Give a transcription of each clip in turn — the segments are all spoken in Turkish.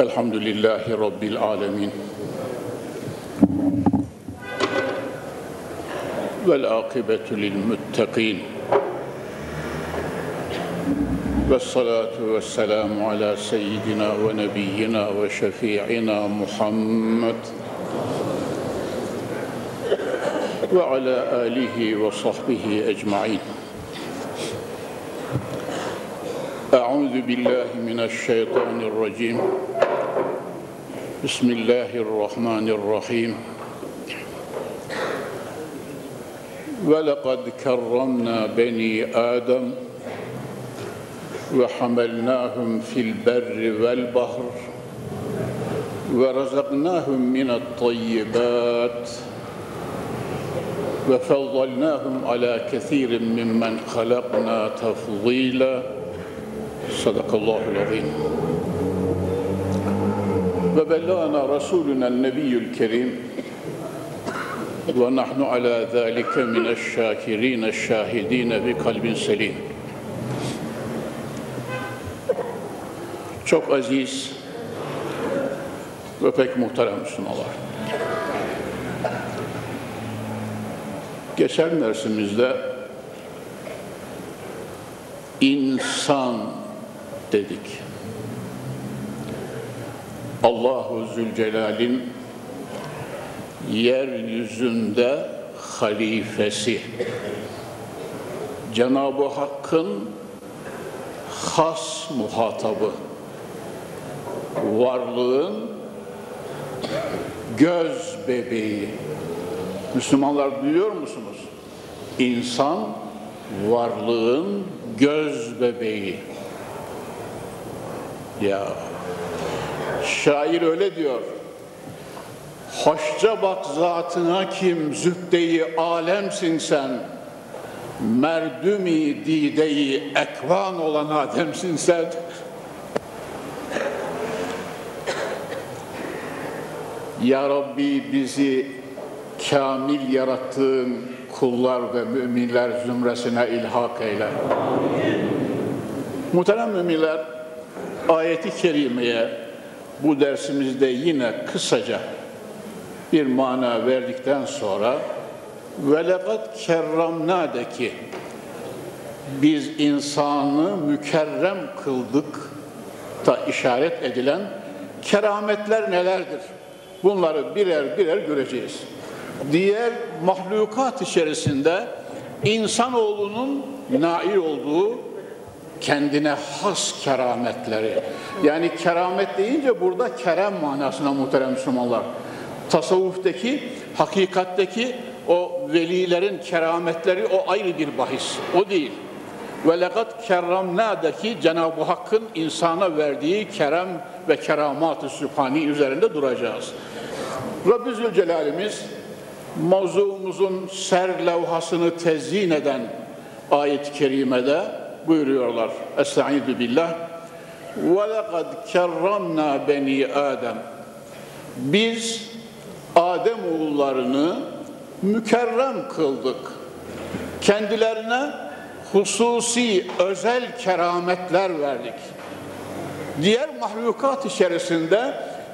الحمد لله رب العالمين. والعاقبة للمتقين. والصلاة والسلام على سيدنا ونبينا وشفيعنا محمد. وعلى آله وصحبه أجمعين. أعوذ بالله من الشيطان الرجيم. بسم الله الرحمن الرحيم ولقد كرمنا بني آدم وحملناهم في البر والبحر ورزقناهم من الطيبات وفضلناهم على كثير ممن خلقنا تفضيلا صدق الله العظيم وبلغنا رسولنا النبي الكريم ونحن على ذلك من الشاكرين الشاهدين بقلب سليم Çok aziz ve pek muhterem Müslümanlar. Geçen dersimizde insan dedik. Allahu Zülcelal'in yeryüzünde halifesi. Cenab-ı Hakk'ın has muhatabı. Varlığın göz bebeği. Müslümanlar duyuyor musunuz? İnsan varlığın göz bebeği. Ya şair öyle diyor. Hoşça bak zatına kim zübdeyi alemsin sen. Merdümi dideyi ekvan olan Adem'sin sen. Ya Rabbi bizi kamil yarattığın kullar ve müminler zümresine ilhak eyle. Muhterem müminler, ayeti kerimeye bu dersimizde yine kısaca bir mana verdikten sonra velekat kerramna'daki biz insanı mükerrem kıldık da işaret edilen kerametler nelerdir? Bunları birer birer göreceğiz. Diğer mahlukat içerisinde insanoğlunun nail olduğu kendine has kerametleri. Yani keramet deyince burada kerem manasına muhterem Müslümanlar. Tasavvuftaki, hakikatteki o velilerin kerametleri o ayrı bir bahis. O değil. Ve lekat kerramna'daki Cenab-ı Hakk'ın insana verdiği kerem ve keramat-ı sübhani üzerinde duracağız. Rabbi Zülcelal'imiz mavzuumuzun ser levhasını tezyin eden ayet-i kerimede buyuruyorlar. Estaizu billah. وَلَقَدْ كَرَّمْنَا beni Adem. Biz Adem oğullarını mükerrem kıldık. Kendilerine hususi, özel kerametler verdik. Diğer mahlukat içerisinde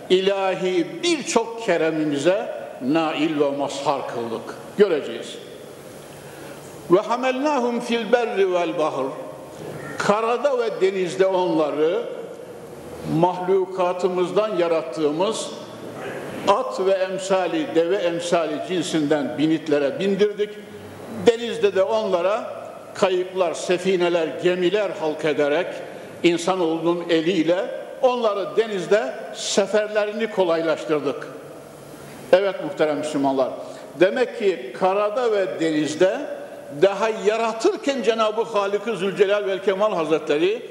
ilahi birçok keremimize nail ve mazhar kıldık. Göreceğiz. Ve hamelnahum fil berri vel bahr. Karada ve denizde onları mahlukatımızdan yarattığımız at ve emsali, deve emsali cinsinden binitlere bindirdik. Denizde de onlara kayıklar, sefineler, gemiler halk ederek insanoğlunun eliyle onları denizde seferlerini kolaylaştırdık. Evet muhterem Müslümanlar. Demek ki karada ve denizde daha yaratırken Cenab-ı Halik-i Zülcelal ve Kemal Hazretleri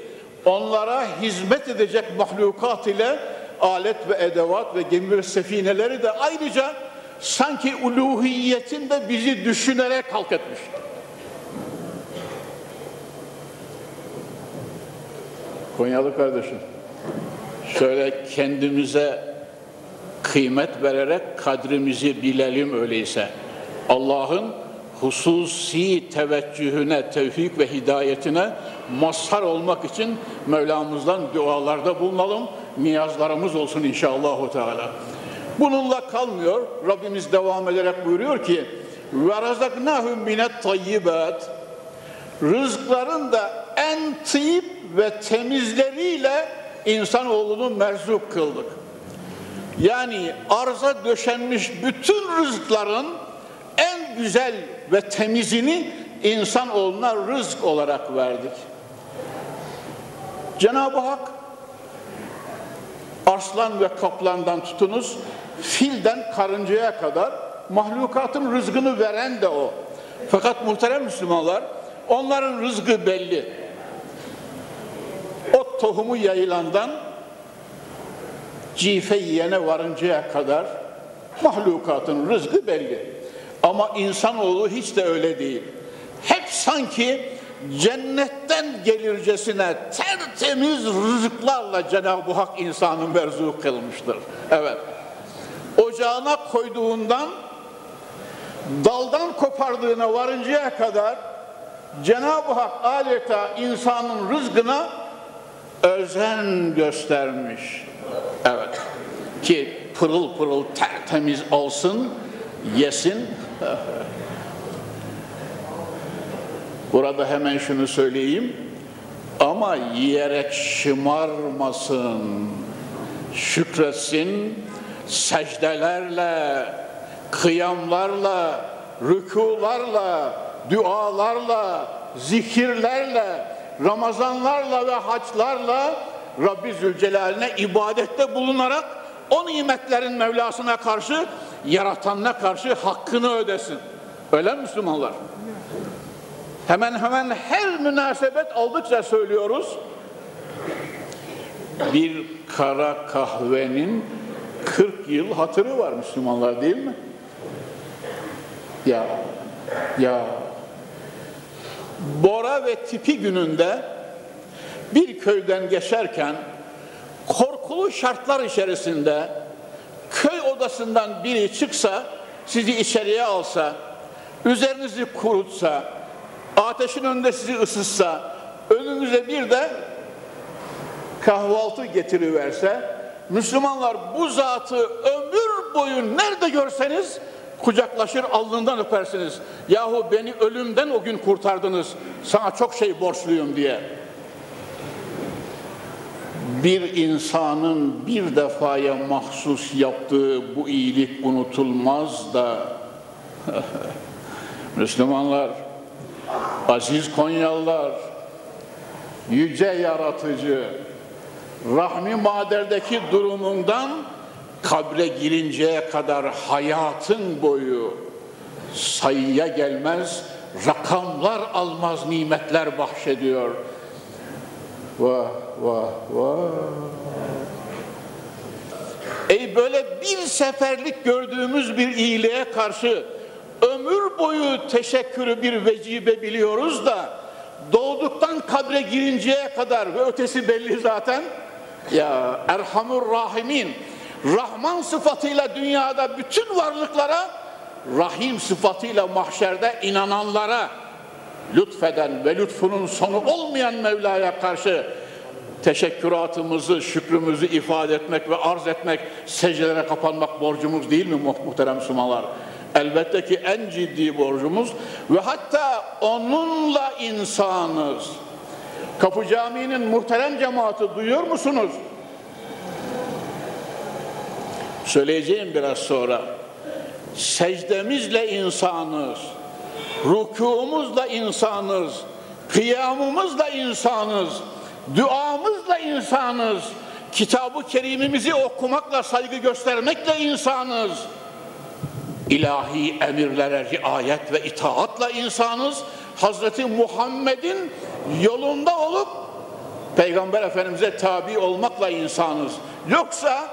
onlara hizmet edecek mahlukat ile alet ve edevat ve gemi ve sefineleri de ayrıca sanki uluhiyetinde bizi düşünerek halk etmiş. Konyalı kardeşim, şöyle kendimize kıymet vererek kadrimizi bilelim öyleyse. Allah'ın hususi teveccühüne, tevfik ve hidayetine mazhar olmak için Mevlamızdan dualarda bulunalım niyazlarımız olsun inşallah. Teala. Bununla kalmıyor. Rabbimiz devam ederek buyuruyor ki ve razaknahum minet tayyibat rızkların da en tıyip ve temizleriyle insanoğlunu merzuk kıldık. Yani arza döşenmiş bütün rızkların en güzel ve temizini insanoğluna rızk olarak verdik. Cenab-ı Hak arslan ve kaplandan tutunuz, filden karıncaya kadar mahlukatın rızkını veren de o. Fakat muhterem Müslümanlar, onların rızkı belli. O tohumu yayılandan cife yiyene varıncaya kadar mahlukatın rızkı belli. Ama insanoğlu hiç de öyle değil. Hep sanki cennetten gelircesine tertemiz rızıklarla Cenab-ı Hak insanı merzuk kılmıştır. Evet. Ocağına koyduğundan daldan kopardığına varıncaya kadar Cenab-ı Hak adeta insanın rızkına özen göstermiş. Evet. Ki pırıl pırıl tertemiz olsun, yesin. Burada hemen şunu söyleyeyim. Ama yiyerek şımarmasın. Şükretsin, secdelerle, kıyamlarla, rükularla, dualarla, zikirlerle, Ramazanlarla ve haçlarla Rabbi Zülcelal'ine ibadette bulunarak o nimetlerin Mevlasına karşı, yaratanına karşı hakkını ödesin. Öyle mi Müslümanlar? Hemen hemen her münasebet aldıkça söylüyoruz. Bir kara kahvenin 40 yıl hatırı var Müslümanlar değil mi? Ya, ya. Bora ve tipi gününde bir köyden geçerken korkulu şartlar içerisinde odasından biri çıksa, sizi içeriye alsa, üzerinizi kurutsa, ateşin önünde sizi ısıtsa, önünüze bir de kahvaltı getiriverse, Müslümanlar bu zatı ömür boyu nerede görseniz kucaklaşır alnından öpersiniz. Yahu beni ölümden o gün kurtardınız. Sana çok şey borçluyum diye. Bir insanın bir defaya mahsus yaptığı bu iyilik unutulmaz da Müslümanlar, aziz Konyalılar, yüce yaratıcı, rahmi maderdeki durumundan kabre girinceye kadar hayatın boyu sayıya gelmez, rakamlar almaz nimetler bahşediyor. Vah vah vah. Ey böyle bir seferlik gördüğümüz bir iyiliğe karşı ömür boyu teşekkürü bir vecibe biliyoruz da doğduktan kabre girinceye kadar ve ötesi belli zaten ya Erhamur Rahimin Rahman sıfatıyla dünyada bütün varlıklara Rahim sıfatıyla mahşerde inananlara lütfeden ve lütfunun sonu olmayan Mevla'ya karşı teşekküratımızı, şükrümüzü ifade etmek ve arz etmek, secdelere kapanmak borcumuz değil mi muhterem Müslümanlar? Elbette ki en ciddi borcumuz ve hatta onunla insanız. Kapı Camii'nin muhterem cemaati duyuyor musunuz? Söyleyeceğim biraz sonra. Secdemizle insanız. Rükûmuzla insanız. Kıyamımızla insanız. Duamızla insanız. Kitabı kerimimizi okumakla, saygı göstermekle insanız. İlahi emirlere riayet ve itaatla insanız. Hazreti Muhammed'in yolunda olup Peygamber Efendimiz'e tabi olmakla insanız. Yoksa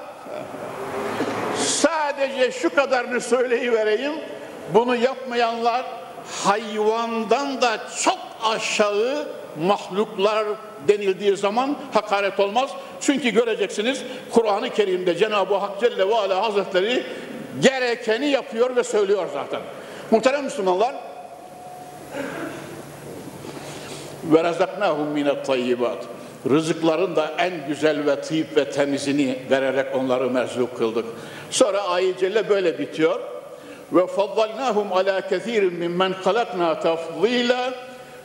sadece şu kadarını söyleyivereyim. Bunu yapmayanlar hayvandan da çok aşağı mahluklar denildiği zaman hakaret olmaz. Çünkü göreceksiniz Kur'an-ı Kerim'de Cenab-ı Hak Celle ve Ala Hazretleri gerekeni yapıyor ve söylüyor zaten. Muhterem Müslümanlar ve razaknahum minet tayyibat. rızıkların da en güzel ve tıyıp ve temizini vererek onları merzuk kıldık. Sonra ayet celle böyle bitiyor. Ve faddalnahum ala kethirin mimmen halakna tafzila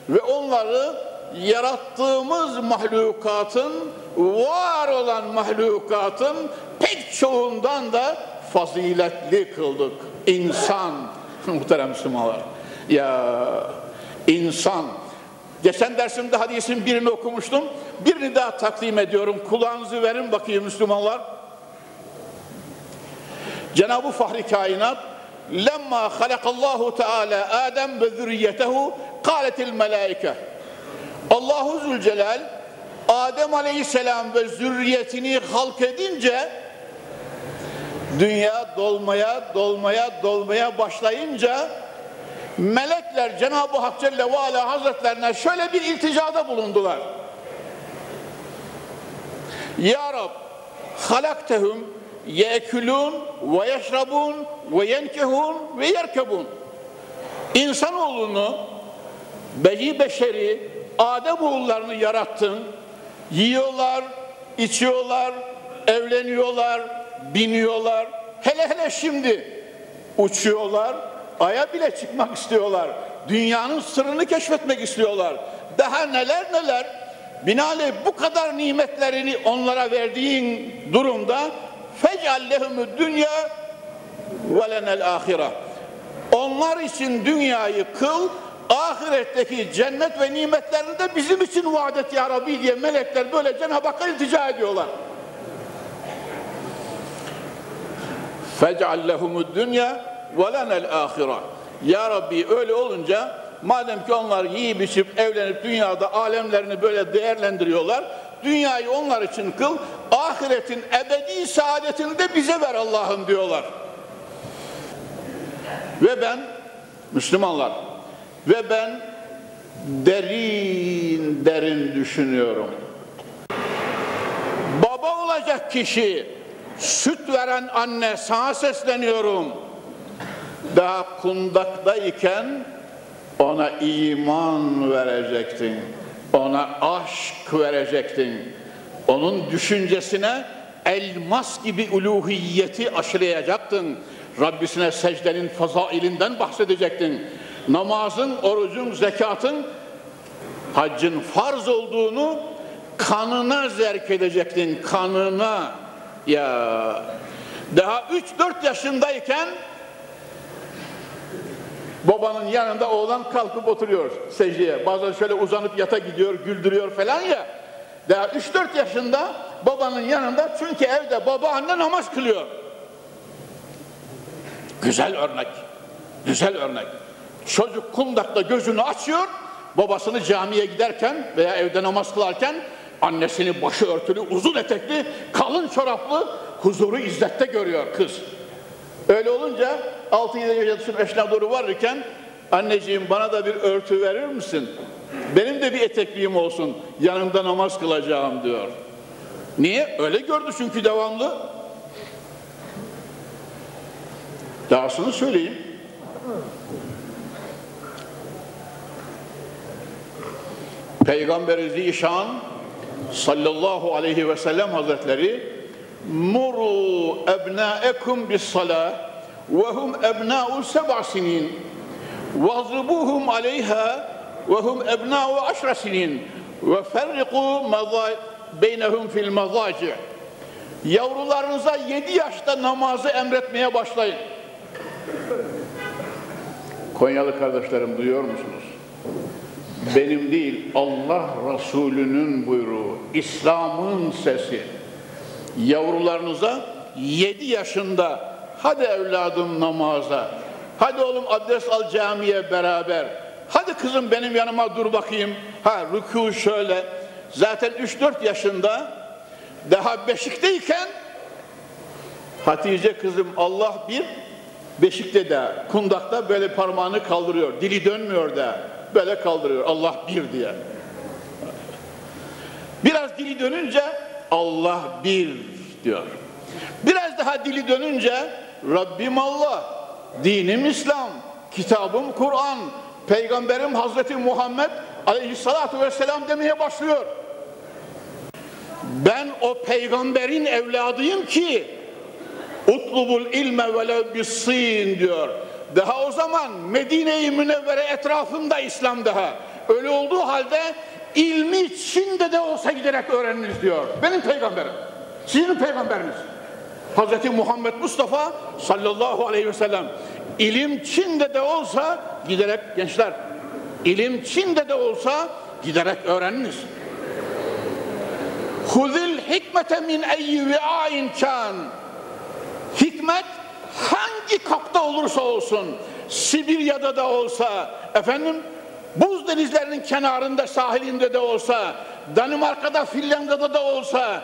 ve onları yarattığımız mahlukatın var olan mahlukatın pek çoğundan da faziletli kıldık. İnsan muhterem Müslümanlar. Ya insan Geçen dersimde hadisin birini okumuştum. Birini daha takdim ediyorum. Kulağınızı verin bakayım Müslümanlar. Cenab-ı Fahri Kainat lemma halakallahu teala Adem ve zürriyetehu kâletil melaike Allahu Zülcelal Adem Aleyhisselam ve zürriyetini halk edince dünya dolmaya dolmaya dolmaya başlayınca melekler Cenab-ı Hak Celle ve Ala Hazretlerine şöyle bir ilticada bulundular. Ya Rab halaktehum yekulun ve yeşrabun ve yenkehun ve yerkebun İnsanoğlunu beyi beşeri Adem oğullarını yarattın yiyorlar, içiyorlar, evleniyorlar, biniyorlar hele hele şimdi uçuyorlar Ay'a bile çıkmak istiyorlar. Dünyanın sırrını keşfetmek istiyorlar. Daha neler neler. Binaenaleyh bu kadar nimetlerini onlara verdiğin durumda fecallehumü dünya ve lenel ahire. Onlar için dünyayı kıl, ahiretteki cennet ve nimetlerini de bizim için vaat et ya Rabbi diye melekler böyle Cenab-ı Hakk'a iltica ediyorlar. Fec'al lehumud dünya velenel ahira. Ya Rabbi öyle olunca madem ki onlar yiyip içip evlenip dünyada alemlerini böyle değerlendiriyorlar dünyayı onlar için kıl ahiretin ebedi saadetini de bize ver Allah'ım diyorlar. Ve ben Müslümanlar ve ben derin derin düşünüyorum. Baba olacak kişi, süt veren anne sana sesleniyorum daha kundaktayken ona iman verecektin. Ona aşk verecektin. Onun düşüncesine elmas gibi uluhiyeti aşılayacaktın. Rabbisine secdenin fazailinden bahsedecektin. Namazın, orucun, zekatın, haccın farz olduğunu kanına zerk edecektin. Kanına. Ya daha 3-4 yaşındayken Babanın yanında oğlan kalkıp oturuyor secdeye. Bazen şöyle uzanıp yata gidiyor, güldürüyor falan ya. Daha 3-4 yaşında babanın yanında çünkü evde baba anne namaz kılıyor. Güzel örnek. Güzel örnek. Çocuk kundakta gözünü açıyor, babasını camiye giderken veya evde namaz kılarken annesini başı örtülü, uzun etekli, kalın çoraplı huzuru izzette görüyor kız. Öyle olunca 6-7 yaşındasın eşine doğru varırken anneciğim bana da bir örtü verir misin? Benim de bir etekliğim olsun yanımda namaz kılacağım diyor. Niye? Öyle gördü çünkü devamlı. Dahasını söyleyeyim. Peygamberi Zişan sallallahu aleyhi ve sellem hazretleri muru ebnaekum bis salah ve hum ebna'u seb'a sinin vazribuhum aleyha ve hum ebna'u aşra sinin ve ferriku beynehum fil mazaci yavrularınıza yedi yaşta namazı emretmeye başlayın Konyalı kardeşlerim duyuyor musunuz? Benim değil Allah Resulü'nün buyruğu, İslam'ın sesi. Yavrularınıza 7 yaşında hadi evladım namaza, hadi oğlum adres al camiye beraber, hadi kızım benim yanıma dur bakayım, ha rükû şöyle, zaten 3-4 yaşında daha beşikteyken Hatice kızım Allah bir beşikte de kundakta böyle parmağını kaldırıyor, dili dönmüyor da böyle kaldırıyor Allah bir diye. Biraz dili dönünce Allah bir diyor. Biraz daha dili dönünce Rabbim Allah, dinim İslam, kitabım Kur'an, peygamberim Hazreti Muhammed aleyhissalatu vesselam demeye başlıyor. Ben o peygamberin evladıyım ki utlubul ilme velev bis-sin diyor. Daha o zaman Medine-i Münevvere etrafında İslam daha. Öyle olduğu halde ilmi Çin'de de olsa giderek öğreniniz diyor. Benim peygamberim. Sizin peygamberiniz. Hz. Muhammed Mustafa sallallahu aleyhi ve sellem ilim Çin'de de olsa giderek gençler ilim Çin'de de olsa giderek öğreniniz. Huzil hikmete min eyyi vi'ain kan. Hikmet hangi kapta olursa olsun, Sibirya'da da olsa, efendim buz denizlerinin kenarında, sahilinde de olsa, Danimarka'da, Finlandiya'da da olsa,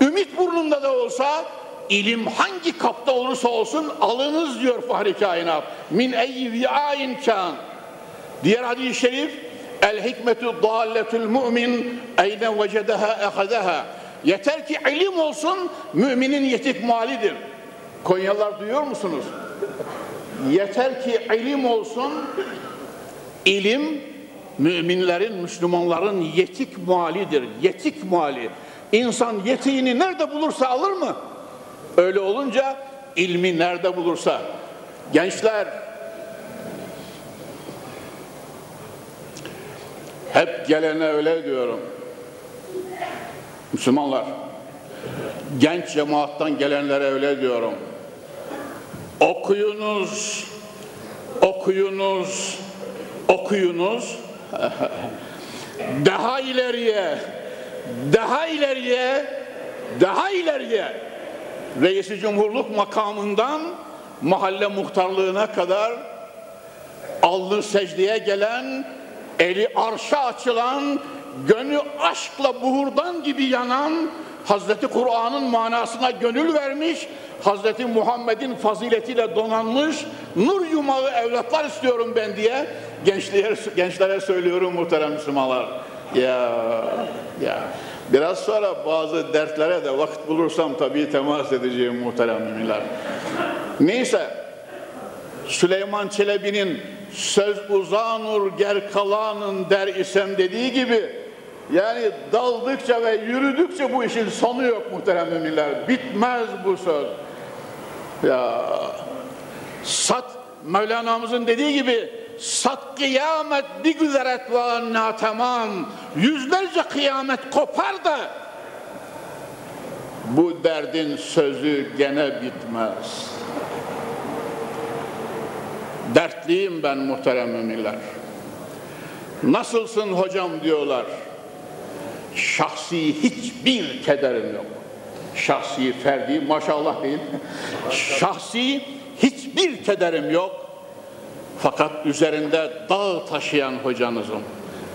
Ümit burnunda da olsa, ilim hangi kapta olursa olsun alınız diyor Fahri Kainat. Min eyyi vi'ain kan. Diğer hadis-i şerif, El hikmetu dalletul mu'min eyne vecedeha ehadeha. Yeter ki ilim olsun, müminin yetik malidir. Konyalılar duyuyor musunuz? Yeter ki ilim olsun, ilim müminlerin, Müslümanların yetik malidir. Yetik mali. İnsan yetiğini nerede bulursa alır mı? Öyle olunca ilmi nerede bulursa. Gençler, hep gelene öyle diyorum. Müslümanlar, genç cemaattan gelenlere öyle diyorum. Okuyunuz, okuyunuz, okuyunuz. daha ileriye, daha ileriye, daha ileriye. Reisi cumhurluk makamından mahalle muhtarlığına kadar alnı secdeye gelen, eli arşa açılan, gönlü aşkla buhurdan gibi yanan, Hazreti Kur'an'ın manasına gönül vermiş, Hazreti Muhammed'in faziletiyle donanmış, nur yumağı evlatlar istiyorum ben diye gençlere, gençlere söylüyorum muhterem Müslümanlar. Ya, ya. Biraz sonra bazı dertlere de vakit bulursam tabii temas edeceğim muhterem müminler. Neyse, Süleyman Çelebi'nin söz uzanur ger kalanın der isem dediği gibi yani daldıkça ve yürüdükçe bu işin sonu yok muhterem müminler. Bitmez bu söz. Ya sat Mevlana'mızın dediği gibi sat kıyamet bir güzeret ve anna tamam yüzlerce kıyamet kopar da bu derdin sözü gene bitmez. Dertliyim ben muhterem müminler. Nasılsın hocam diyorlar. Şahsi hiçbir kederim yok. Şahsi, ferdi maşallah değil. Şahsi hiçbir kederim yok. Fakat üzerinde dağ taşıyan hocanızım.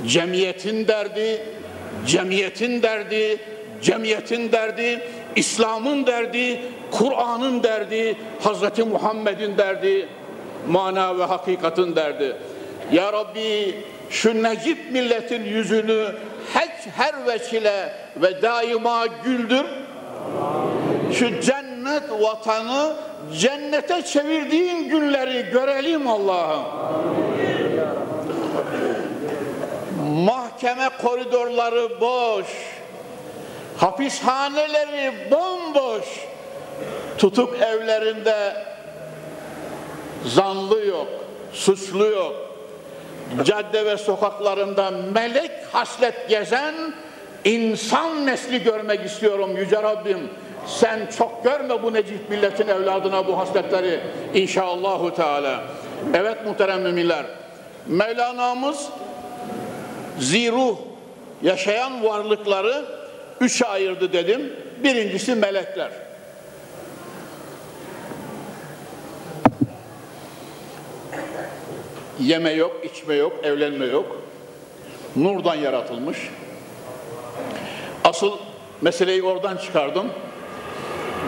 Cemiyetin derdi, cemiyetin derdi, cemiyetin derdi, İslam'ın derdi, Kur'an'ın derdi, Hazreti Muhammed'in derdi, mana ve hakikatin derdi. Ya Rabbi şu necip milletin yüzünü her, her vesile ve daima güldür. Şu cennet vatanı cennete çevirdiğin günleri görelim Allah'ım. Mahkeme koridorları boş, hapishaneleri bomboş, tutuk evlerinde zanlı yok, suçlu yok. Cadde ve sokaklarında melek haslet gezen insan nesli görmek istiyorum Yüce Rabbim. Sen çok görme bu necip milletin evladına bu hasletleri inşallahü teala. Evet muhterem müminler. Mevlana'mız ziruh yaşayan varlıkları üçe ayırdı dedim. Birincisi melekler. Yeme yok, içme yok, evlenme yok. Nurdan yaratılmış. Asıl meseleyi oradan çıkardım.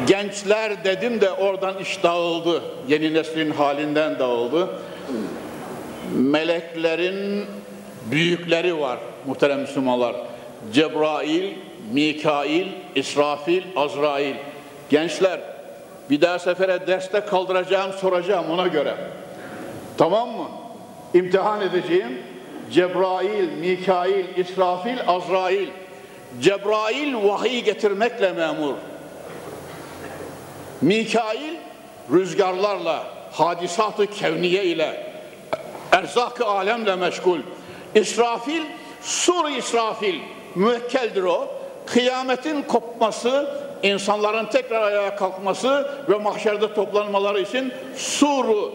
Gençler dedim de oradan iş dağıldı. Yeni neslin halinden dağıldı. Meleklerin büyükleri var muhterem Müslümanlar. Cebrail, Mikail, İsrafil, Azrail. Gençler bir daha sefere derste kaldıracağım soracağım ona göre. Tamam mı? İmtihan edeceğim. Cebrail, Mikail, İsrafil, Azrail. Cebrail vahiy getirmekle memur. Mikail rüzgarlarla, hadisatı kevniye ile, erzak-ı alemle meşgul. İsrafil, sur İsrafil, müvekkeldir o. Kıyametin kopması, insanların tekrar ayağa kalkması ve mahşerde toplanmaları için suru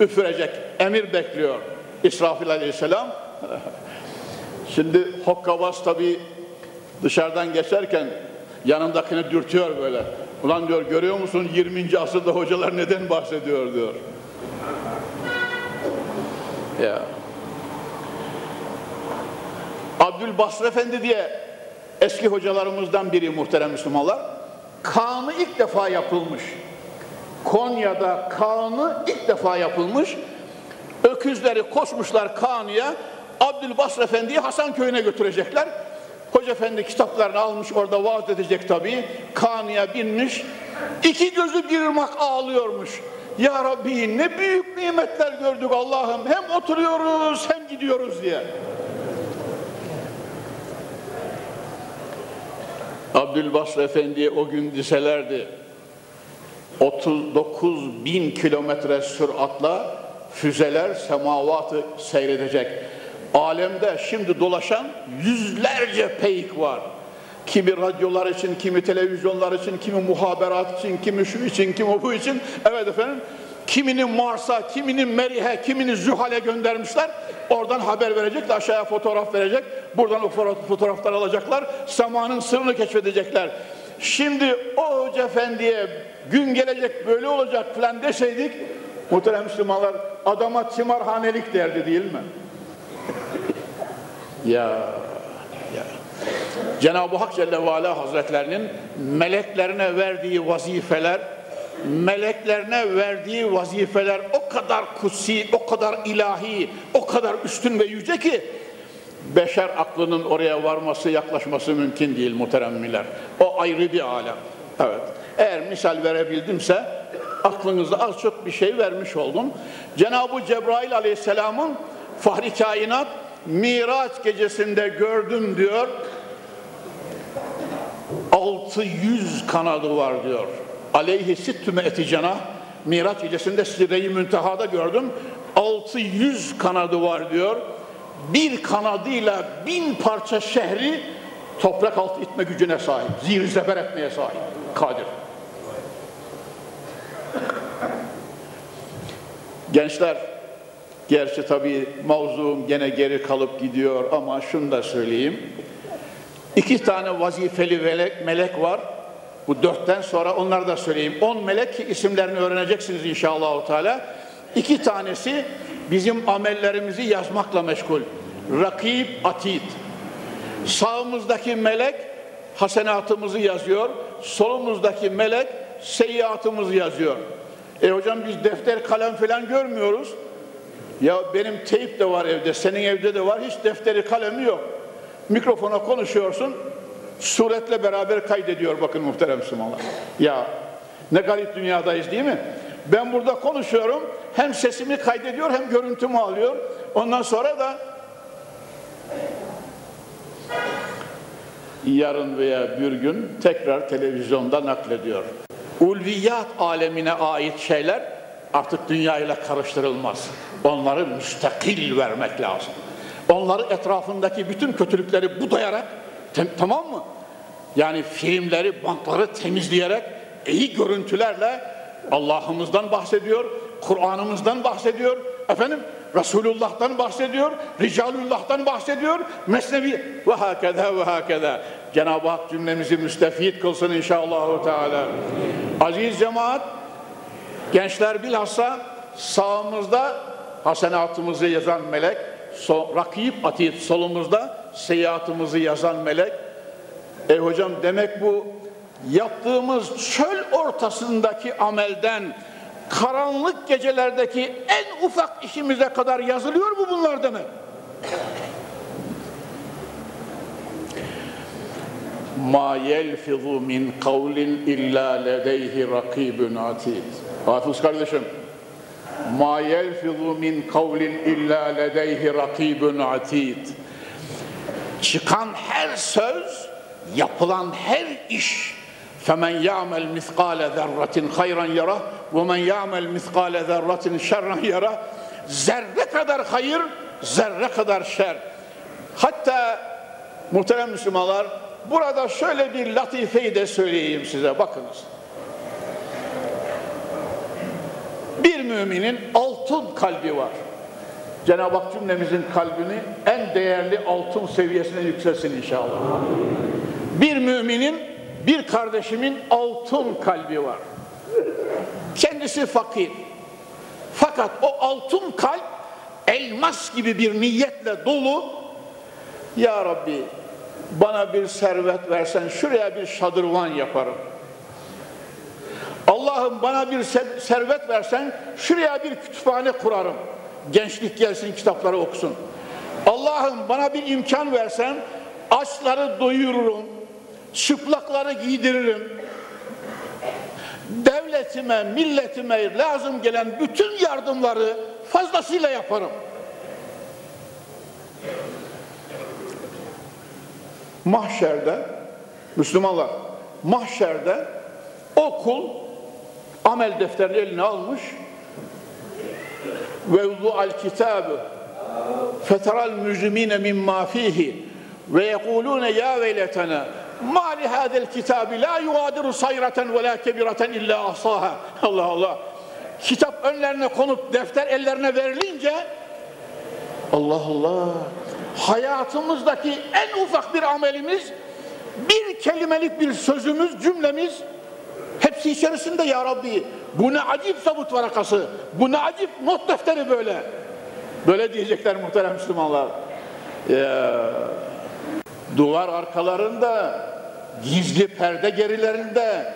üfürecek, emir bekliyor İsrafil aleyhisselam. Şimdi Hokkabaz tabi dışarıdan geçerken yanındakini dürtüyor böyle. Ulan diyor görüyor musun 20. asırda hocalar neden bahsediyor diyor. Ya. Abdülbasır Efendi diye eski hocalarımızdan biri muhterem Müslümanlar. Kanı ilk defa yapılmış. Konya'da kanı ilk defa yapılmış. Öküzleri koşmuşlar kanıya. Abdülbasır Efendi'yi Hasan köyüne götürecekler. Hoca Efendi kitaplarını almış orada vaaz edecek tabii. Kanıya binmiş. İki gözü bir ırmak ağlıyormuş. Ya Rabbi ne büyük nimetler gördük Allah'ım. Hem oturuyoruz hem gidiyoruz diye. Abdülbasır Efendi'ye o gün diselerdi 39 bin kilometre süratla füzeler semavatı seyredecek. Alemde şimdi dolaşan yüzlerce peyk var. Kimi radyolar için, kimi televizyonlar için, kimi muhaberat için, kimi şu için, kimi bu için. Evet efendim, kimini Mars'a, kimini Merih'e, kimini Zühal'e göndermişler. Oradan haber verecek, aşağıya fotoğraf verecek. Buradan o fotoğraflar alacaklar. Samanın sırrını keşfedecekler. Şimdi o Hoca Efendi'ye gün gelecek böyle olacak falan deseydik, muhterem Müslümanlar adama timarhanelik derdi değil mi? Ya, ya. Cenab-ı Hak Celle ve Ala Hazretlerinin meleklerine verdiği vazifeler, meleklerine verdiği vazifeler o kadar kutsi, o kadar ilahi, o kadar üstün ve yüce ki beşer aklının oraya varması, yaklaşması mümkün değil muhteremmiler. O ayrı bir alem. Evet. Eğer misal verebildimse aklınızda az çok bir şey vermiş oldum. Cenab-ı Cebrail aleyhisselamın fahri kainat Miraç gecesinde gördüm diyor. 600 kanadı var diyor. Aleyhi sittüme eti cenah. Miraç gecesinde Sidre-i Münteha'da gördüm. 600 kanadı var diyor. Bir kanadıyla bin parça şehri toprak altı itme gücüne sahip. Zihir zeber etmeye sahip. Kadir. Gençler, gerçi tabii mavzuum gene geri kalıp gidiyor ama şunu da söyleyeyim. İki tane vazifeli melek, var. Bu dörtten sonra onları da söyleyeyim. On melek isimlerini öğreneceksiniz inşallah. Teala. İki tanesi bizim amellerimizi yazmakla meşgul. Rakib, atid. Sağımızdaki melek hasenatımızı yazıyor. Solumuzdaki melek seyyiatımızı yazıyor. E hocam biz defter kalem falan görmüyoruz. Ya benim teyip de var evde, senin evde de var. Hiç defteri kalemi yok. Mikrofona konuşuyorsun, suretle beraber kaydediyor bakın muhterem Müslümanlar. Ya ne garip dünyadayız değil mi? Ben burada konuşuyorum, hem sesimi kaydediyor hem görüntümü alıyor. Ondan sonra da yarın veya bir gün tekrar televizyonda naklediyor. Ulviyat alemine ait şeyler artık dünyayla karıştırılmaz. Onları müstakil vermek lazım. Onları etrafındaki bütün kötülükleri budayarak, tamam mı? Yani filmleri, bankları temizleyerek, iyi görüntülerle Allah'ımızdan bahsediyor, Kur'an'ımızdan bahsediyor, efendim Resulullah'tan bahsediyor, Ricalullah'tan bahsediyor, Mesnevi ve hakeza ve hakeza. Cenab-ı Hak cümlemizi müstefit kılsın inşallah. Teala. Aziz cemaat, gençler bilhassa sağımızda hasenatımızı yazan melek, so, rakip atit solumuzda seyahatımızı yazan melek. E hocam demek bu yaptığımız çöl ortasındaki amelden karanlık gecelerdeki en ufak işimize kadar yazılıyor mu bunlar demek? Ma yelfizu min kavlin illa ledeyhi rakibun atid. Hafız kardeşim, ma yelfizu min kavlin illa ledeyhi rakibun atid. Çıkan her söz yapılan her iş فَمَنْ يَعْمَلْ مِثْقَالَ ذَرَّةٍ خَيْرًا يَرَهُ وَمَنْ يَعْمَلْ مِثْقَالَ ذَرَّةٍ شَرًّا يَرَهُ Zerre kadar hayır, zerre kadar şer. Hatta muhterem Müslümanlar burada şöyle bir latifeyi de söyleyeyim size bakınız. Bir müminin altın kalbi var. Cenab-ı Hak cümlemizin kalbini en değerli altın seviyesine yükselsin inşallah. Bir müminin, bir kardeşimin altın kalbi var. Kendisi fakir. Fakat o altın kalp elmas gibi bir niyetle dolu. Ya Rabbi bana bir servet versen şuraya bir şadırvan yaparım. Allah'ım bana bir servet versen şuraya bir kütüphane kurarım. Gençlik gelsin kitapları okusun. Allah'ım bana bir imkan versen açları doyururum. Çıplakları giydiririm. Devletime, milletime lazım gelen bütün yardımları fazlasıyla yaparım. Mahşerde, Müslümanlar, mahşerde o kul amel defterini eline almış. Ve al kitabı. Feteral mücrimine mimma fihi. Ve yekulune ya veyletena ma li hadel kitabi la yugadiru sayratan ve la kebiratan illa ahsaha Allah Allah. Kitap önlerine konup defter ellerine verilince Allah Allah hayatımızdaki en ufak bir amelimiz bir kelimelik bir sözümüz cümlemiz hepsi içerisinde ya Rabbi bu ne acip sabut varakası bu ne acip not defteri böyle böyle diyecekler muhterem Müslümanlar ya, duvar arkalarında gizli perde gerilerinde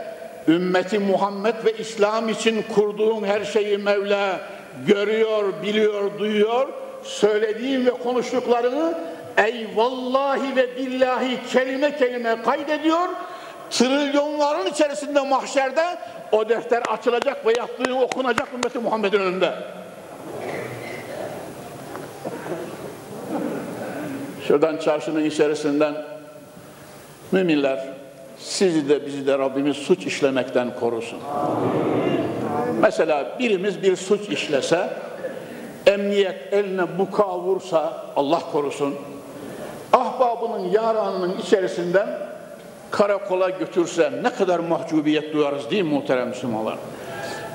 ümmeti Muhammed ve İslam için kurduğun her şeyi Mevla görüyor, biliyor, duyuyor. Söylediğin ve konuştuklarını ey vallahi ve billahi kelime kelime kaydediyor. Trilyonların içerisinde mahşerde o defter açılacak ve yaptığı okunacak ümmeti Muhammed'in önünde. Şuradan çarşının içerisinden müminler sizi de bizi de Rabbimiz suç işlemekten korusun. Mesela birimiz bir suç işlese, emniyet eline buka vursa, Allah korusun, ahbabının yaranının içerisinden karakola götürse ne kadar mahcubiyet duyarız değil mi muhterem Müslümanlar?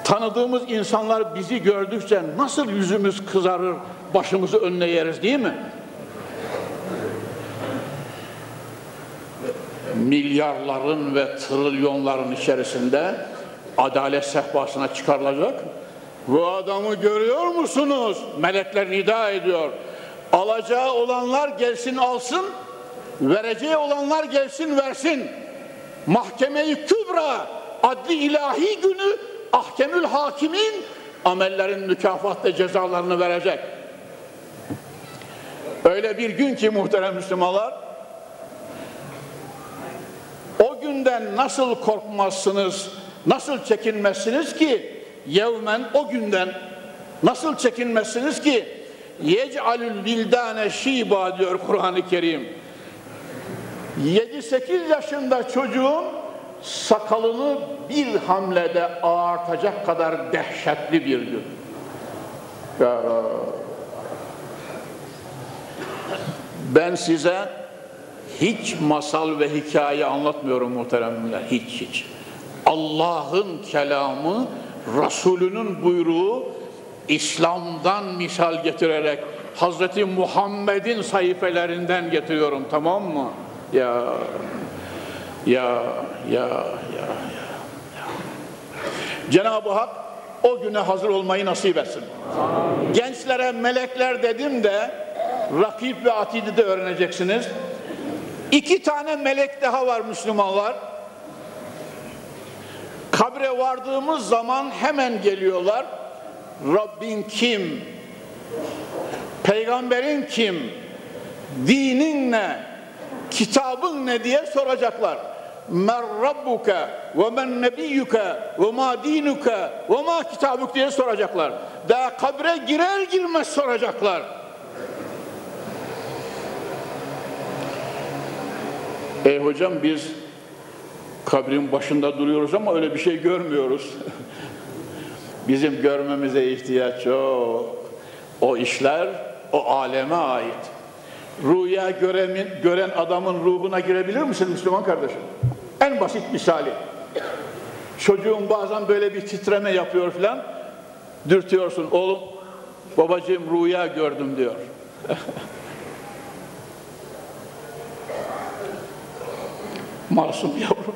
Tanıdığımız insanlar bizi gördükçe nasıl yüzümüz kızarır, başımızı önüne yeriz değil mi? milyarların ve trilyonların içerisinde adalet sehpasına çıkarılacak. Bu adamı görüyor musunuz? Melekler nida ediyor. Alacağı olanlar gelsin alsın, vereceği olanlar gelsin versin. Mahkemeyi kübra, adli ilahi günü ahkemül hakimin amellerin mükafat ve cezalarını verecek. Öyle bir gün ki muhterem Müslümanlar, o günden nasıl korkmazsınız, nasıl çekinmezsiniz ki yevmen o günden nasıl çekinmezsiniz ki yec'alül vildane şiba diyor Kur'an-ı Kerim. 7-8 yaşında çocuğun sakalını bir hamlede ağartacak kadar dehşetli bir gün. Ya ben size hiç masal ve hikaye anlatmıyorum muhteremler. Hiç hiç. Allah'ın kelamı, Resulünün buyruğu İslam'dan misal getirerek Hazreti Muhammed'in sayfelerinden getiriyorum tamam mı? Ya ya ya ya ya. Cenab-ı Hak o güne hazır olmayı nasip etsin. Amin. Gençlere melekler dedim de rakip ve atidi de öğreneceksiniz. İki tane melek daha var Müslümanlar. Kabre vardığımız zaman hemen geliyorlar. Rabbin kim? Peygamberin kim? Dinin ne? Kitabın ne diye soracaklar. Men rabbuke ve men nebiyyuke ve ma dinuke ve ma kitabuk diye soracaklar. Daha kabre girer girmez soracaklar. Ey hocam biz kabrin başında duruyoruz ama öyle bir şey görmüyoruz. Bizim görmemize ihtiyaç yok. O işler o aleme ait. Rüya göremin, gören adamın ruhuna girebilir misin Müslüman kardeşim? En basit misali. Çocuğun bazen böyle bir titreme yapıyor filan. Dürtüyorsun oğlum babacığım rüya gördüm diyor. Masum yavrum.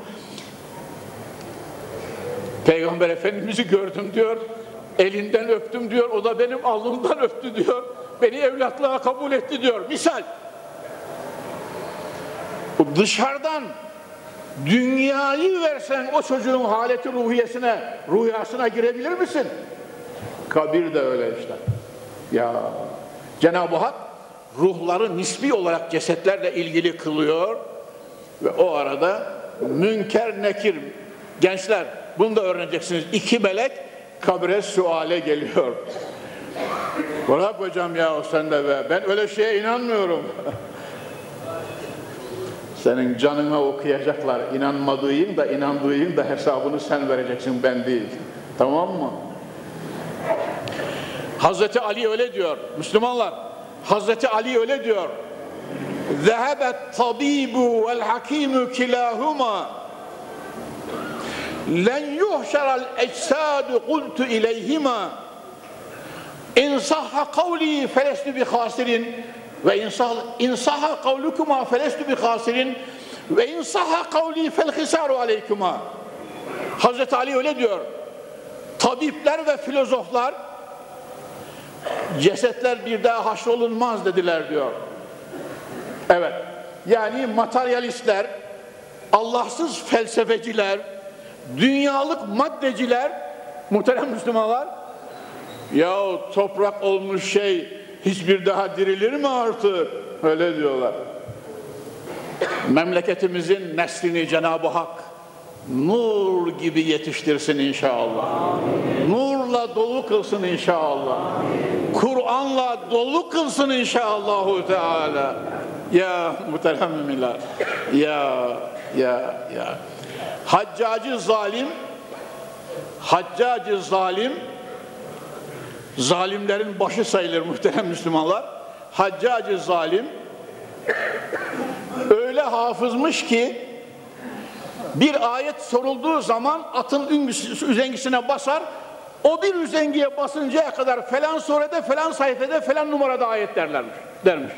Peygamber Efendimiz'i gördüm diyor. Elinden öptüm diyor. O da benim alnımdan öptü diyor. Beni evlatlığa kabul etti diyor. Misal. Dışarıdan dünyayı versen o çocuğun haleti ruhiyesine, rüyasına girebilir misin? Kabir de öyle işte. Ya Cenab-ı Hak ruhları nisbi olarak cesetlerle ilgili kılıyor ve o arada münker nekir gençler bunu da öğreneceksiniz. İki melek kabre suale geliyor. Bırak hocam ya o sen de be. Ben öyle şeye inanmıyorum. Senin canına okuyacaklar. İnanmadığın da inandığın da hesabını sen vereceksin ben değil. Tamam mı? Hazreti Ali öyle diyor. Müslümanlar Hazreti Ali öyle diyor. Zehebet tabibu vel hakimu kilahuma len yuhşaral ecsadu kultu ileyhima. İn sahha kavli felestu bi hasirin ve in sahha kavlukuma felestu bi hasirin ve in sahha kavli fel hisaru Hazreti Ali öyle diyor. Tabipler ve filozoflar cesetler bir daha haşrolunmaz dediler diyor. Evet. Yani materyalistler Allahsız felsefeciler dünyalık maddeciler, muhterem Müslümanlar, ya toprak olmuş şey hiçbir daha dirilir mi artık? Öyle diyorlar. Memleketimizin neslini Cenab-ı Hak nur gibi yetiştirsin inşallah. Nurla dolu kılsın inşallah. Kur'an'la dolu kılsın inşallah. Teala. Ya muhterem müminler. Ya ya ya. Haccacı zalim Haccacı zalim zalimlerin başı sayılır muhterem Müslümanlar. Haccacı zalim öyle hafızmış ki bir ayet sorulduğu zaman atın üzengisine basar o bir üzengiye basıncaya kadar falan surede falan sayfada falan numarada ayet derlermiş, dermiş.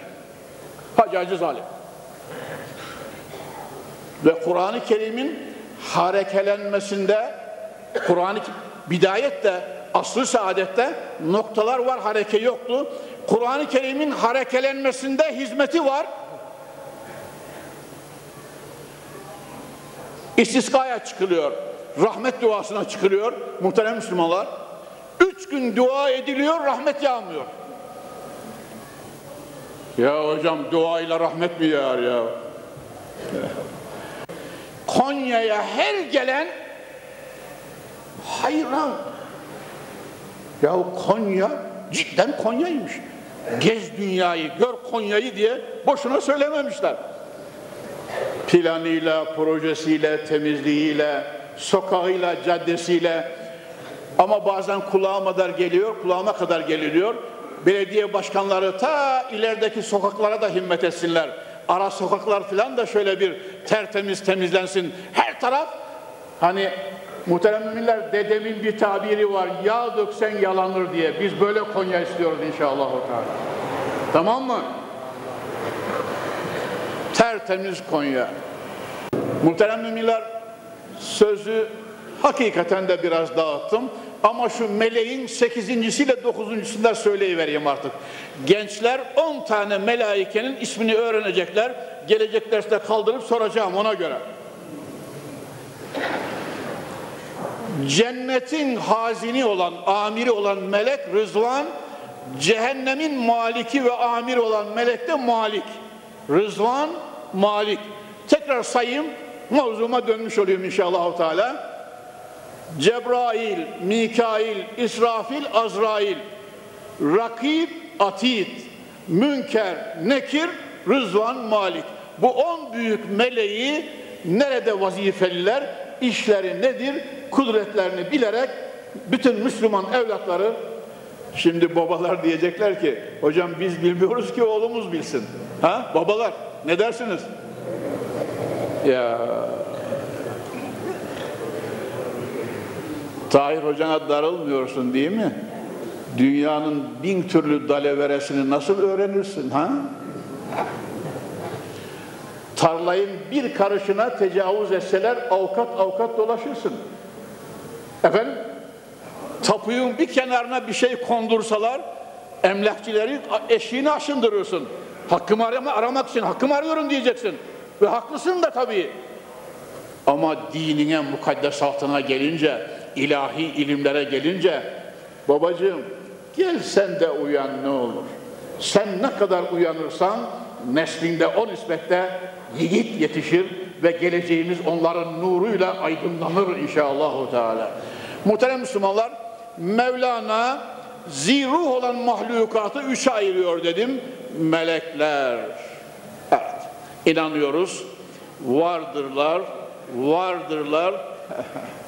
Hacacı zalim. Ve Kur'an-ı Kerim'in harekelenmesinde Kur'an-ı bidayette aslı saadette noktalar var hareke yoktu. Kur'an-ı Kerim'in harekelenmesinde hizmeti var. İstiskaya çıkılıyor. Rahmet duasına çıkılıyor. Muhterem Müslümanlar. Üç gün dua ediliyor, rahmet yağmıyor. Ya hocam duayla rahmet mi yağar ya? Konya'ya her gelen hayran. Ya Konya cidden Konya'ymış. Gez dünyayı, gör Konya'yı diye boşuna söylememişler. Planıyla, projesiyle, temizliğiyle, sokağıyla, caddesiyle ama bazen kulağıma kadar geliyor, kulağıma kadar geliliyor belediye başkanları ta ilerideki sokaklara da himmet etsinler. Ara sokaklar falan da şöyle bir tertemiz temizlensin. Her taraf hani muhterem müminler dedemin bir tabiri var. Yağ döksen yalanır diye. Biz böyle Konya istiyoruz inşallah. Tamam mı? Tertemiz Konya. Muhterem müminler sözü hakikaten de biraz dağıttım. Ama şu meleğin sekizincisiyle dokuzuncusunda söyleyivereyim artık. Gençler on tane melaikenin ismini öğrenecekler. Gelecek derste kaldırıp soracağım ona göre. Cennetin hazini olan, amiri olan melek Rızvan, cehennemin maliki ve amiri olan melek de Malik. Rızvan, Malik. Tekrar sayayım, mevzuma dönmüş olayım inşallah. Teala. Cebrail, Mikail, İsrafil, Azrail, Rakib, Atid, Münker, Nekir, Rızvan, Malik. Bu on büyük meleği nerede vazifeliler, işleri nedir, kudretlerini bilerek bütün Müslüman evlatları Şimdi babalar diyecekler ki hocam biz bilmiyoruz ki oğlumuz bilsin. Ha? Babalar ne dersiniz? Ya Tahir hocana darılmıyorsun değil mi? Dünyanın bin türlü daleveresini nasıl öğrenirsin ha? Tarlayın bir karışına tecavüz etseler avukat avukat dolaşırsın. Efendim? Tapuyun bir kenarına bir şey kondursalar emlakçileri eşiğini aşındırırsın. Hakkımı arama, aramak için hakkımı arıyorum diyeceksin. Ve haklısın da tabii. Ama dinine mukaddesatına gelince, ilahi ilimlere gelince babacığım gel sen de uyan ne olur. Sen ne kadar uyanırsan neslinde o nispette yiğit yetişir ve geleceğimiz onların nuruyla aydınlanır inşallah. Teala. Muhterem Müslümanlar, Mevlana ziruh olan mahlukatı üçe ayırıyor dedim. Melekler. Evet. İnanıyoruz. Vardırlar. Vardırlar.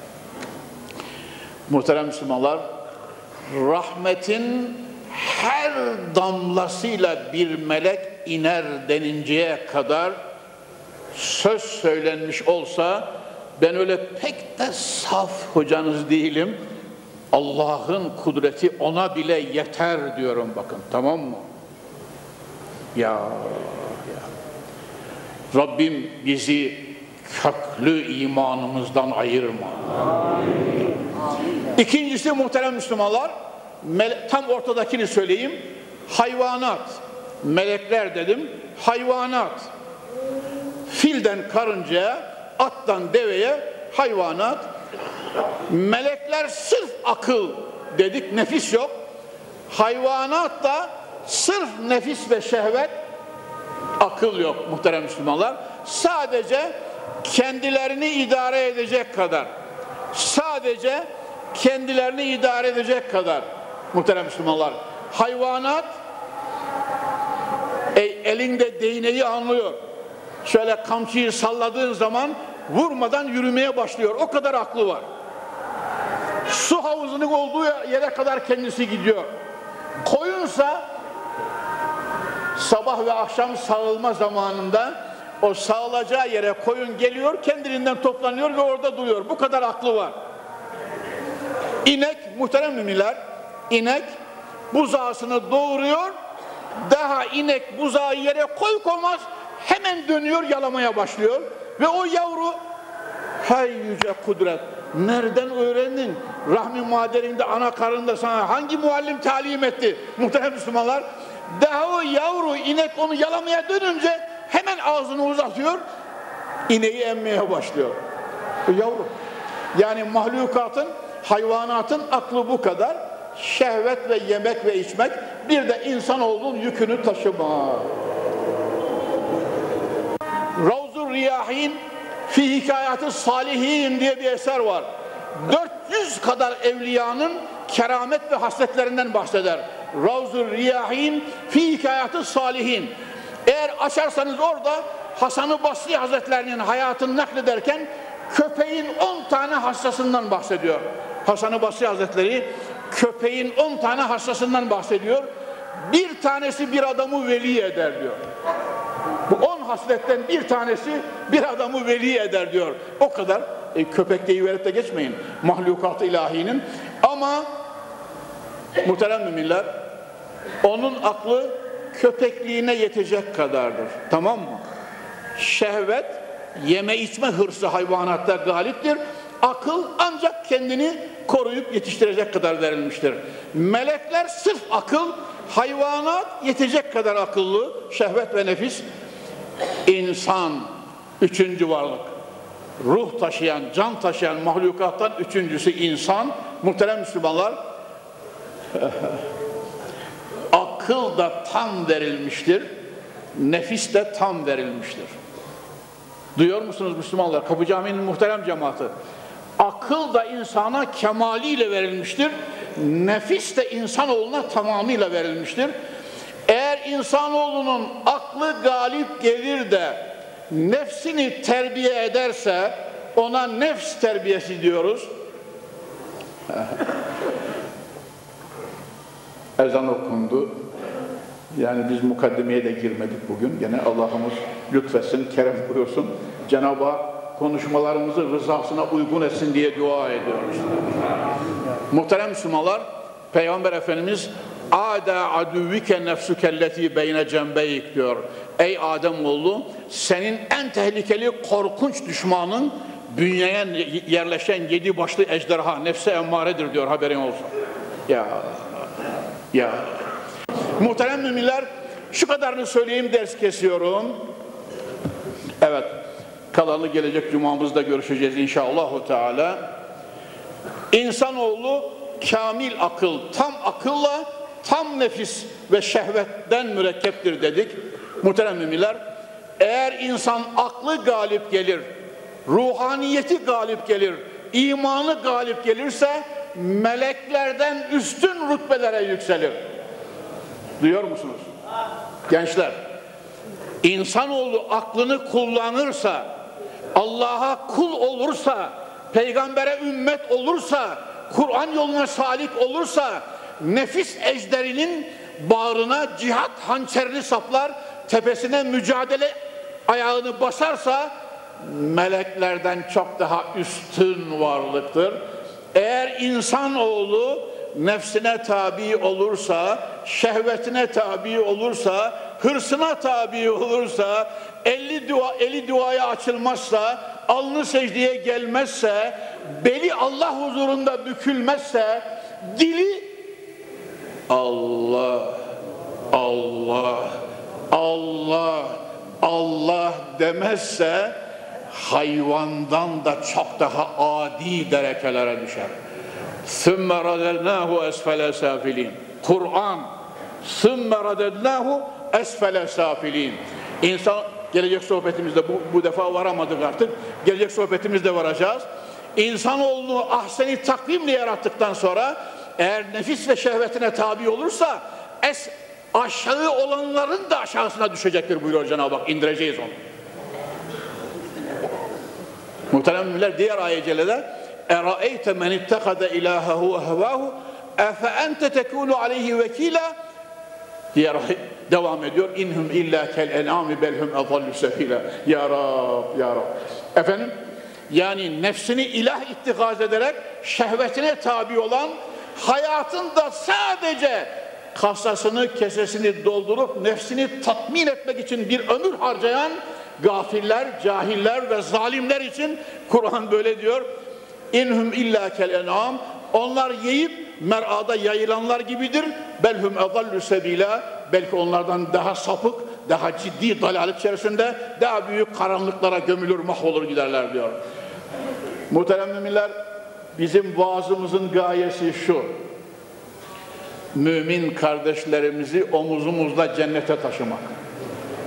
Muhterem Müslümanlar, rahmetin her damlasıyla bir melek iner deninceye kadar söz söylenmiş olsa ben öyle pek de saf hocanız değilim. Allah'ın kudreti ona bile yeter diyorum bakın tamam mı? Ya, ya. Rabbim bizi köklü imanımızdan ayırma. Amin. İkincisi muhterem Müslümanlar tam ortadakini söyleyeyim. Hayvanat, melekler dedim, hayvanat. Filden karıncaya, attan deveye hayvanat. Melekler sırf akıl dedik, nefis yok. Hayvanat da sırf nefis ve şehvet, akıl yok muhterem Müslümanlar. Sadece kendilerini idare edecek kadar, sadece kendilerini idare edecek kadar muhterem Müslümanlar. Hayvanat e, elinde değneği anlıyor. Şöyle kamçıyı salladığın zaman vurmadan yürümeye başlıyor. O kadar aklı var. Su havuzunun olduğu yere kadar kendisi gidiyor. Koyunsa sabah ve akşam sağılma zamanında o sağlacağı yere koyun geliyor, kendiliğinden toplanıyor ve orada duruyor. Bu kadar aklı var. İnek muhterem müminler, inek buzağısını doğuruyor, daha inek buzağı yere koy koymaz hemen dönüyor yalamaya başlıyor ve o yavru hay yüce kudret nereden öğrendin? Rahmi maderinde ana karında sana hangi muallim talim etti? Muhterem Müslümanlar daha o yavru inek onu yalamaya dönünce hemen ağzını uzatıyor ineği emmeye başlıyor. O yavru. Yani mahlukatın hayvanatın aklı bu kadar. Şehvet ve yemek ve içmek bir de insan olduğun yükünü taşıma. Ravzur Riyahin fi hikayatı salihin diye bir eser var. 400 kadar evliyanın keramet ve hasletlerinden bahseder. Ravzur Riyahin fi hikayatı salihin. Eğer açarsanız orada Hasan-ı Basri Hazretlerinin hayatını naklederken köpeğin 10 tane hassasından bahsediyor. Hasan-ı Basri Hazretleri köpeğin 10 tane hassasından bahsediyor. Bir tanesi bir adamı veli eder diyor. Bu 10 hasletten bir tanesi bir adamı veli eder diyor. O kadar e, köpek deyiverip de geçmeyin. Mahlukat ilahinin. Ama muhterem müminler onun aklı köpekliğine yetecek kadardır. Tamam mı? Şehvet, yeme içme hırsı hayvanatta galiptir. Akıl ancak kendini koruyup yetiştirecek kadar verilmiştir. Melekler sırf akıl, hayvanat yetecek kadar akıllı, şehvet ve nefis. İnsan, üçüncü varlık. Ruh taşıyan, can taşıyan mahlukattan üçüncüsü insan. Muhterem Müslümanlar, akıl da tam verilmiştir, nefis de tam verilmiştir. Duyuyor musunuz Müslümanlar? Kapı Camii'nin muhterem cemaati. Akıl da insana kemaliyle verilmiştir. Nefis de insanoğluna tamamıyla verilmiştir. Eğer insanoğlunun aklı galip gelir de nefsini terbiye ederse ona nefs terbiyesi diyoruz. Ezan okundu. Yani biz mukaddemeye de girmedik bugün. Gene Allah'ımız lütfetsin, kerem buyursun. Cenab-ı Hak konuşmalarımızı rızasına uygun etsin diye dua ediyoruz. Muhterem Müslümanlar, Peygamber Efendimiz Ada aduvike nefsukelleti beyne cembeyik diyor. Ey Ademoğlu senin en tehlikeli korkunç düşmanın bünyeye yerleşen yedi başlı ejderha nefse emmaredir diyor haberin olsun. Ya ya Muhterem müminler şu kadarını söyleyeyim ders kesiyorum. Evet kalanı gelecek cumamızda görüşeceğiz inşallah Teala. İnsanoğlu kamil akıl, tam akılla tam nefis ve şehvetten mürekkeptir dedik. Muhterem müminler, eğer insan aklı galip gelir, ruhaniyeti galip gelir, imanı galip gelirse meleklerden üstün rütbelere yükselir. Duyuyor musunuz? Gençler, insanoğlu aklını kullanırsa, Allah'a kul olursa, peygambere ümmet olursa, Kur'an yoluna salik olursa, nefis ejderinin bağrına cihat hançerini saplar, tepesine mücadele ayağını basarsa, meleklerden çok daha üstün varlıktır. Eğer insanoğlu nefsine tabi olursa, şehvetine tabi olursa, hırsına tabi olursa, eli, dua, eli duaya açılmazsa, alnı secdeye gelmezse, beli Allah huzurunda bükülmezse, dili Allah, Allah, Allah, Allah demezse hayvandan da çok daha adi derecelere düşer. ثُمَّ رَذَلْنَاهُ أَسْفَلَ سَافِلِينَ Kur'an ثُمَّ رَدَدْنَاهُ اَسْفَلَ سَافِل۪ينَ İnsan, gelecek sohbetimizde bu, bu defa varamadık artık. Gelecek sohbetimizde varacağız. İnsanoğlunu ahseni takvimle yarattıktan sonra eğer nefis ve şehvetine tabi olursa es aşağı olanların da aşağısına düşecektir buyuruyor Cenab-ı Hak. İndireceğiz onu. Muhterem müminler diğer ayetlerde اَرَأَيْتَ مَنِ اتَّخَدَ اِلَٰهَهُ اَهْوَاهُ اَفَاَنْتَ تَكُونُ عَلَيْهِ وَك۪يلًا diğer devam ediyor. İnhum illa kel en'ami belhum adallu sefila. Ya Rab, Ya Rab. Efendim, yani nefsini ilah ittikaz ederek şehvetine tabi olan hayatında sadece kasasını, kesesini doldurup nefsini tatmin etmek için bir ömür harcayan gafiller, cahiller ve zalimler için Kur'an böyle diyor. İnhum illa kel en'am. Onlar yiyip merada yayılanlar gibidir. Belhum edallu sebila. Belki onlardan daha sapık, daha ciddi dalalet içerisinde daha büyük karanlıklara gömülür, mahvolur giderler diyor. Muhterem müminler, bizim vaazımızın gayesi şu. Mümin kardeşlerimizi omuzumuzla cennete taşımak.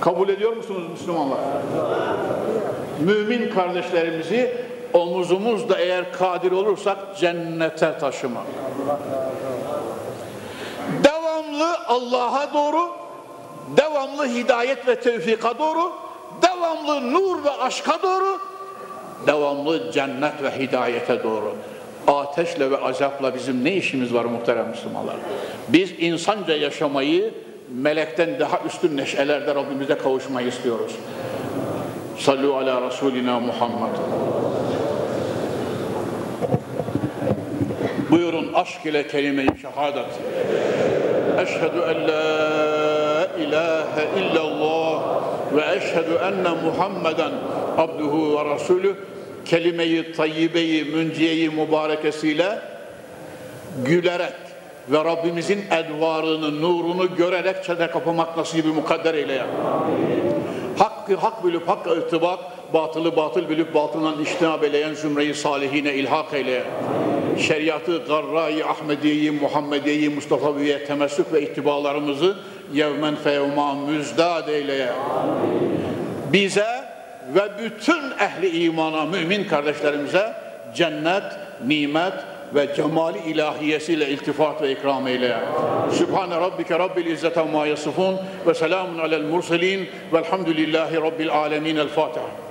Kabul ediyor musunuz Müslümanlar? Mümin kardeşlerimizi omuzumuzda eğer kadir olursak cennete taşımak. Devamlı Allah'a doğru, devamlı hidayet ve tevfika doğru, devamlı nur ve aşka doğru, devamlı cennet ve hidayete doğru. Ateşle ve azapla bizim ne işimiz var muhterem Müslümanlar? Biz insanca yaşamayı melekten daha üstün neşelerde Rabbimize kavuşmayı istiyoruz. Sallu ala Resulina Muhammed. Aşk ile kelime-i şehadet. Eşhedü en la ilahe illallah ve eşhedü enne Muhammeden abduhu ve rasulü kelime-i tayyibeyi, münciyeyi mübarekesiyle gülerek ve Rabbimizin edvarını, nurunu görerek çene kapamak nasibi mukadder eyle ya. Hakkı hak bilip hakka irtibak, batılı batıl bilip batıldan iştinab eyleyen zümreyi salihine ilhak eyle. Şeriatı, garra-i Ahmediye'yi, Muhammediye'yi, Mustafa'yı temessük ve ittibalarımızı yevmen feyevma müzdad eyle. Bize ve bütün ehli imana, mümin kardeşlerimize cennet, nimet, ve cemali ilahiyesiyle iltifat ve ikram eyle. Sübhane Rabbike Rabbil İzzet amma yasifun ve selamun alel murselin velhamdülillahi Rabbil alemin. El Fatiha.